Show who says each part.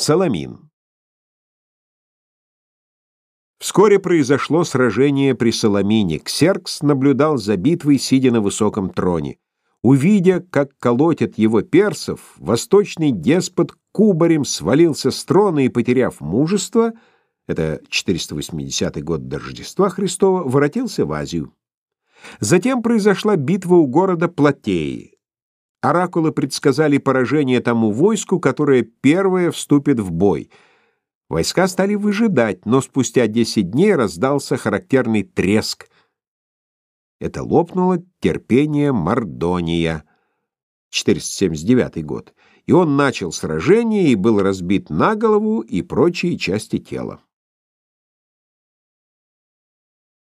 Speaker 1: Саламин. Вскоре произошло сражение при Саламине. Ксеркс наблюдал за битвой, сидя на высоком троне. Увидя, как колотят его персов, восточный деспот кубарем свалился с трона и, потеряв мужество, это 480 год до Рождества Христова, воротился в Азию. Затем произошла битва у города Платеи. Оракулы предсказали поражение тому войску, которое первое вступит в бой. Войска стали выжидать, но спустя десять дней раздался характерный треск. Это лопнуло терпение Мардония, 479 год, и он начал сражение и был разбит на голову и прочие части тела.